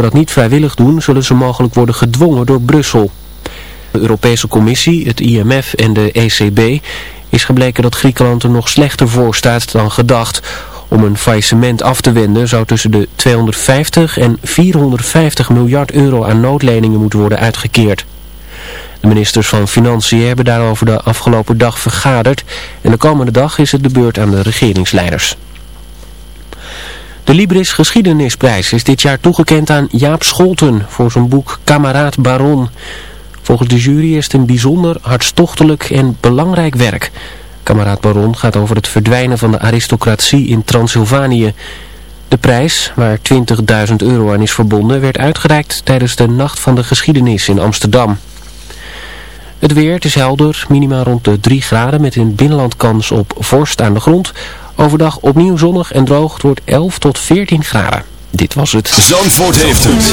dat niet vrijwillig doen, zullen ze mogelijk worden gedwongen door Brussel. De Europese Commissie, het IMF en de ECB is gebleken dat Griekenland er nog slechter voor staat dan gedacht. Om een faillissement af te wenden zou tussen de 250 en 450 miljard euro aan noodleningen moeten worden uitgekeerd. De ministers van Financiën hebben daarover de afgelopen dag vergaderd en de komende dag is het de beurt aan de regeringsleiders. De Libris Geschiedenisprijs is dit jaar toegekend aan Jaap Scholten voor zijn boek Kameraad Baron. Volgens de jury is het een bijzonder, hartstochtelijk en belangrijk werk. Kameraad Baron gaat over het verdwijnen van de aristocratie in Transylvanië. De prijs, waar 20.000 euro aan is verbonden, werd uitgereikt tijdens de Nacht van de Geschiedenis in Amsterdam. Het weer, het is helder, minima rond de 3 graden met in het binnenland kans op vorst aan de grond. Overdag opnieuw zonnig en droog, het wordt 11 tot 14 graden. Dit was het. Zandvoort heeft het.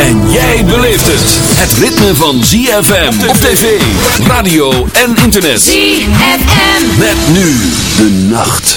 En jij beleeft het. Het ritme van ZFM op tv, radio en internet. ZFM. Met nu de nacht.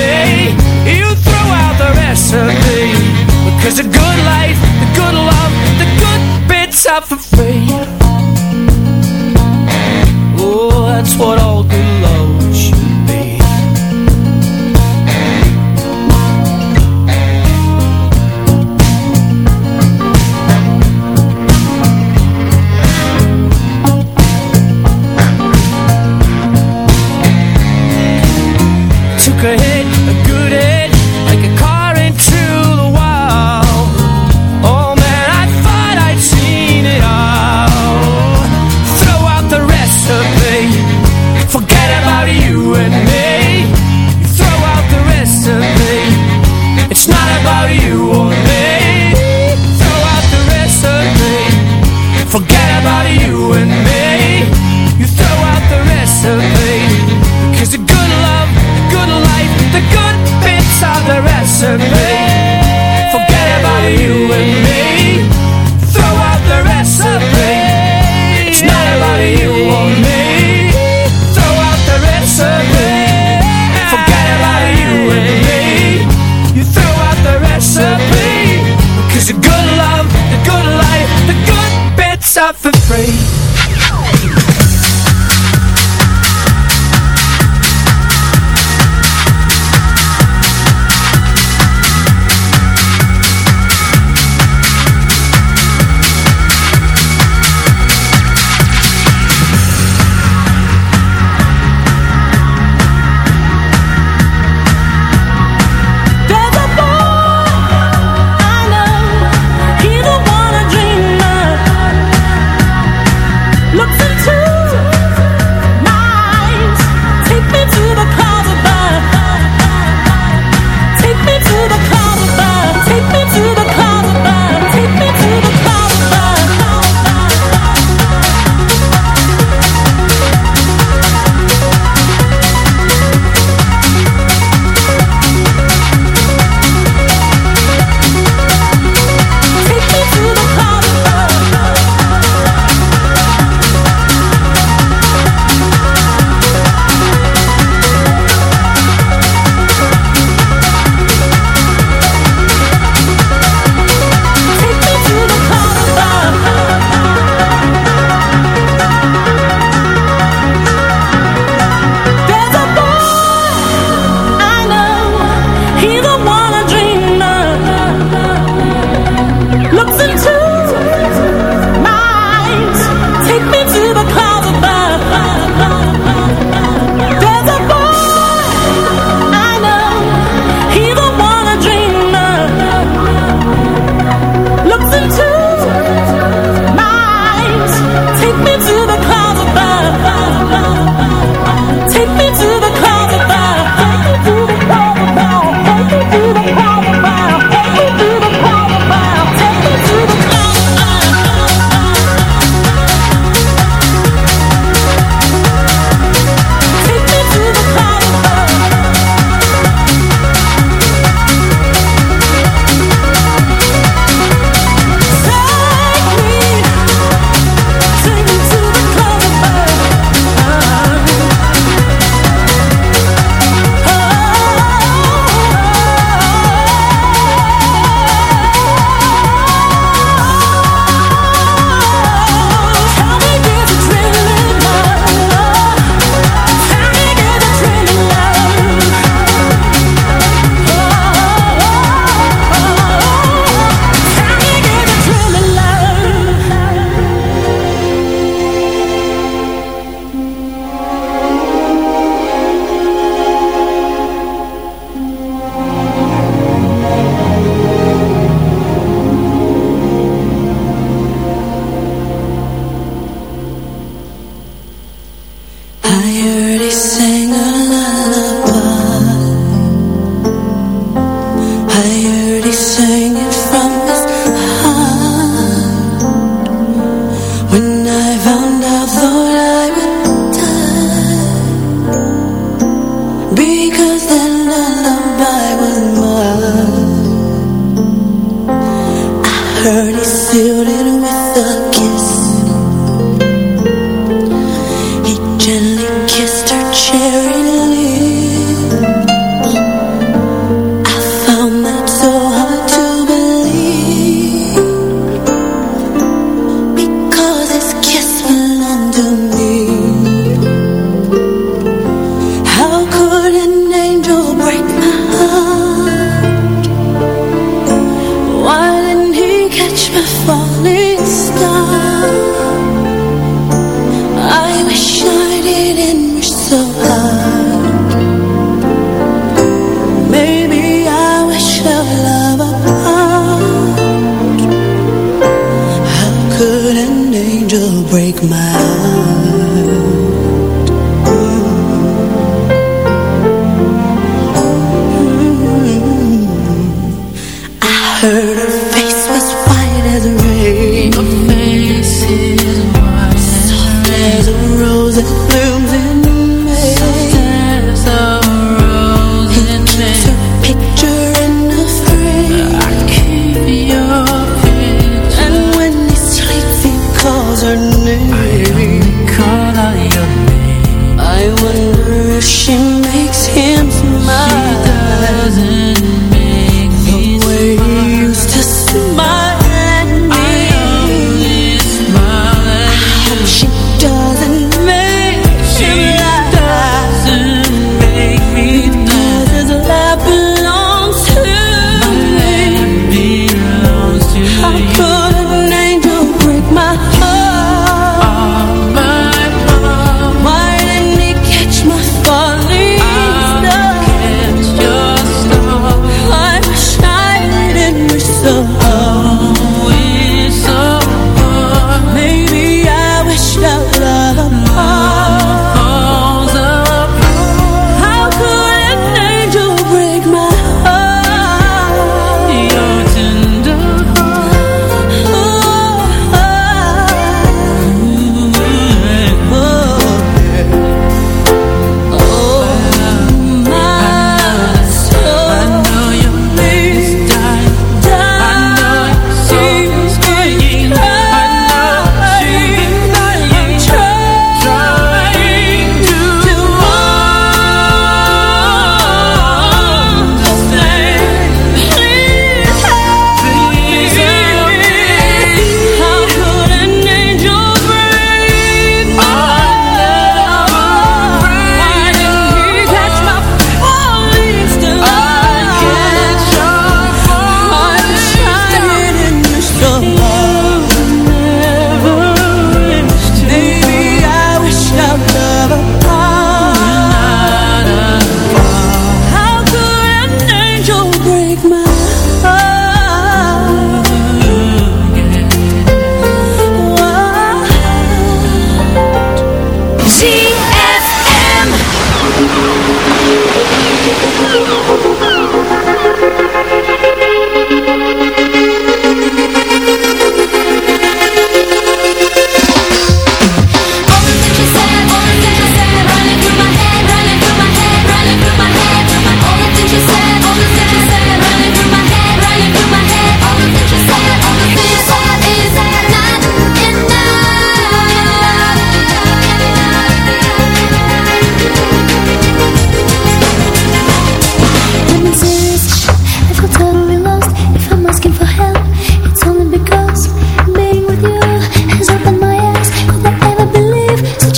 for free. afraid.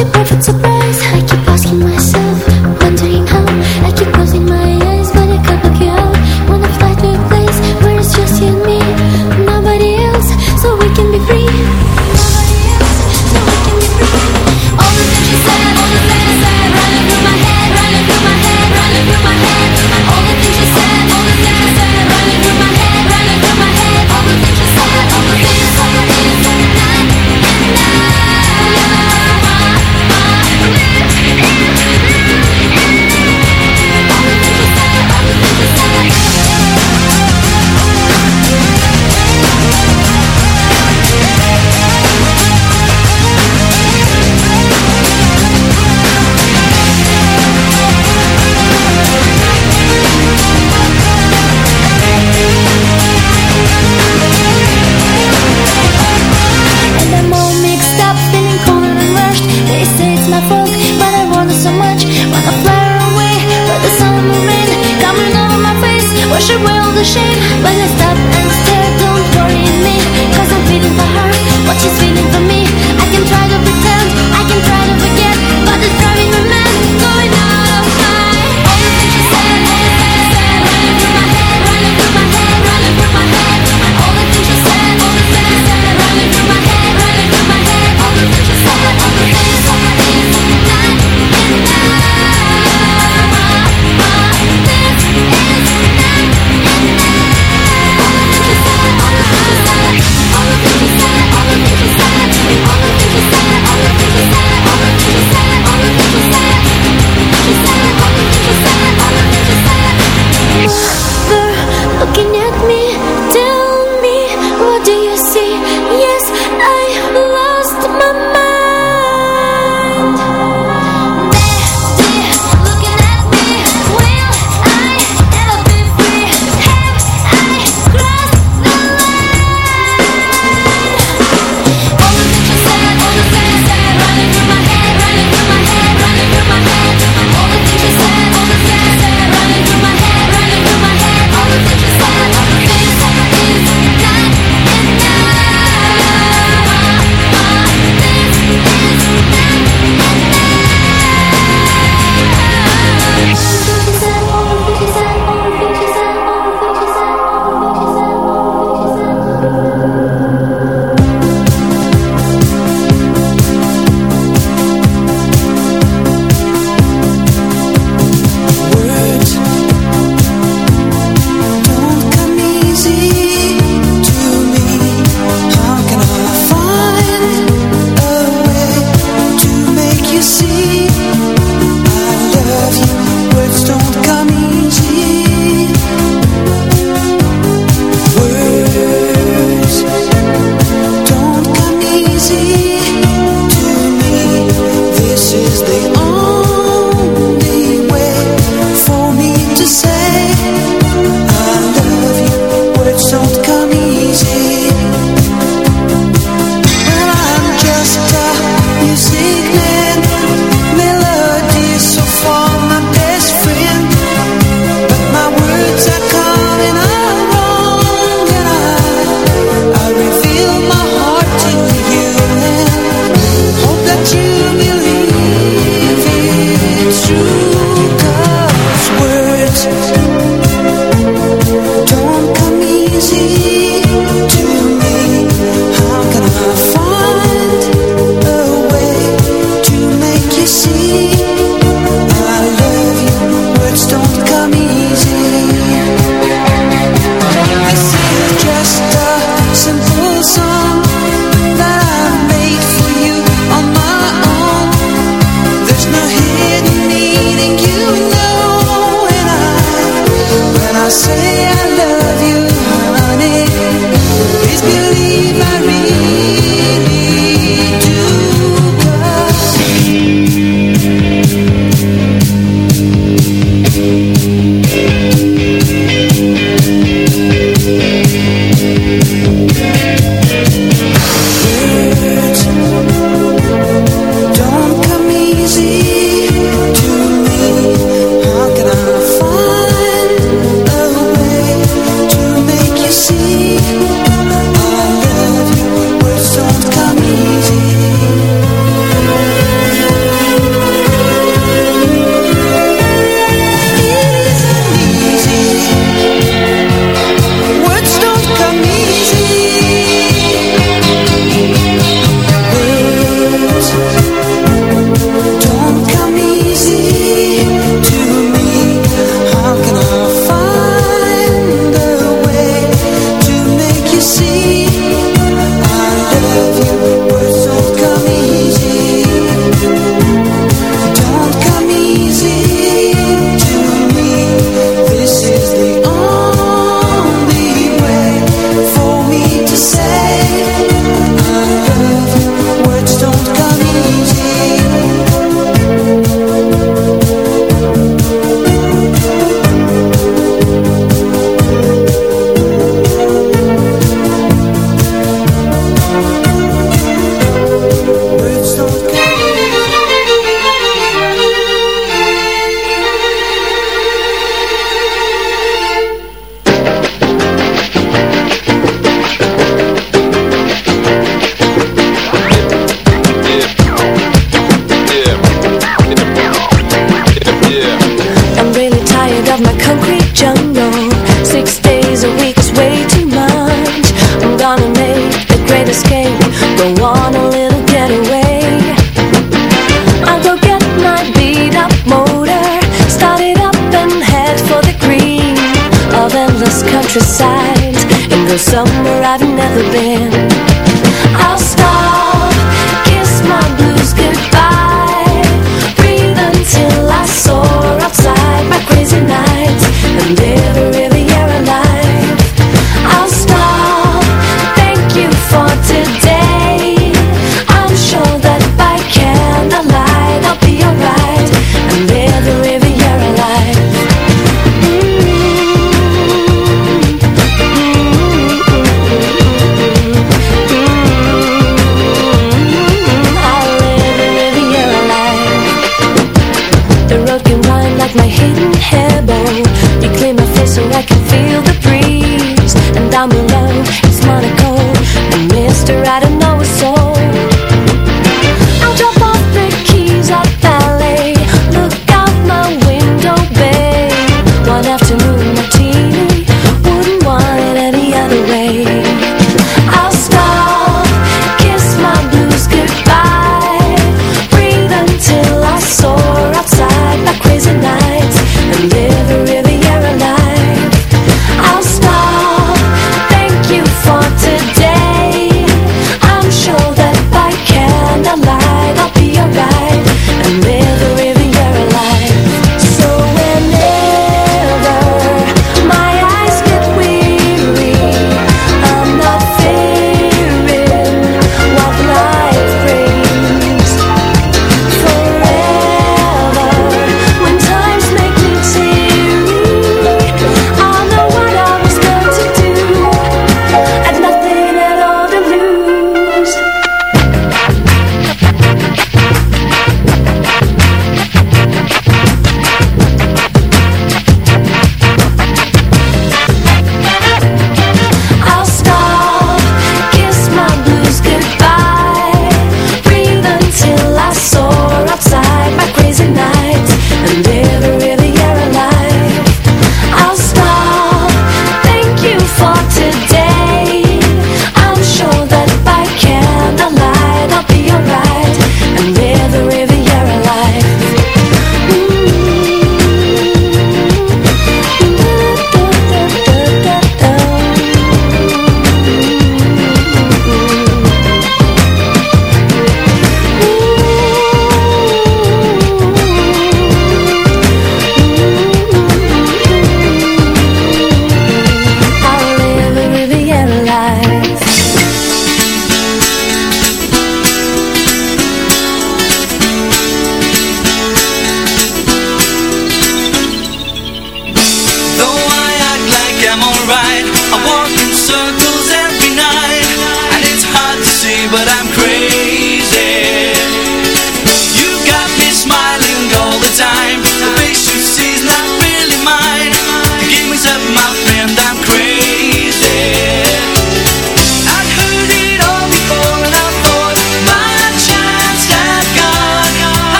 you ever took Looking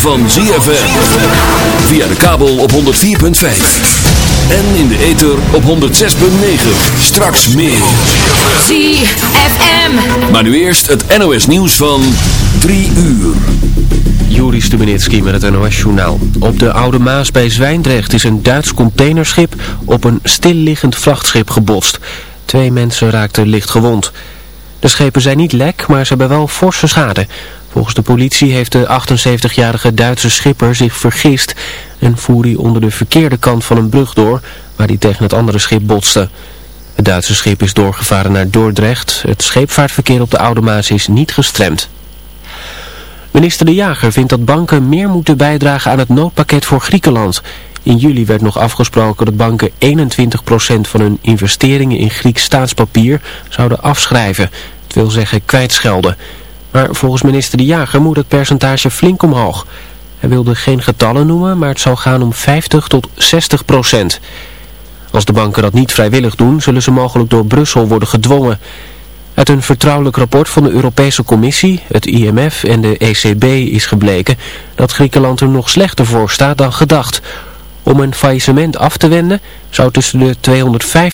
van ZFM. Via de kabel op 104.5. En in de ether op 106.9. Straks meer. ZFM. Maar nu eerst het NOS nieuws van 3 uur. Juri Stubenitski met het NOS-journaal. Op de Oude Maas bij Zwijndrecht is een Duits containerschip op een stilliggend vrachtschip gebotst. Twee mensen raakten licht gewond. De schepen zijn niet lek, maar ze hebben wel forse schade. Volgens de politie heeft de 78-jarige Duitse schipper zich vergist... en voer hij onder de verkeerde kant van een brug door... waar hij tegen het andere schip botste. Het Duitse schip is doorgevaren naar Dordrecht. Het scheepvaartverkeer op de Oude Maas is niet gestremd. Minister De Jager vindt dat banken meer moeten bijdragen aan het noodpakket voor Griekenland. In juli werd nog afgesproken dat banken 21% van hun investeringen in Grieks staatspapier zouden afschrijven. Het wil zeggen kwijtschelden. Maar volgens minister De Jager moet het percentage flink omhoog. Hij wilde geen getallen noemen, maar het zou gaan om 50 tot 60 procent. Als de banken dat niet vrijwillig doen, zullen ze mogelijk door Brussel worden gedwongen. Uit een vertrouwelijk rapport van de Europese Commissie, het IMF en de ECB is gebleken dat Griekenland er nog slechter voor staat dan gedacht. Om een faillissement af te wenden zou tussen de 250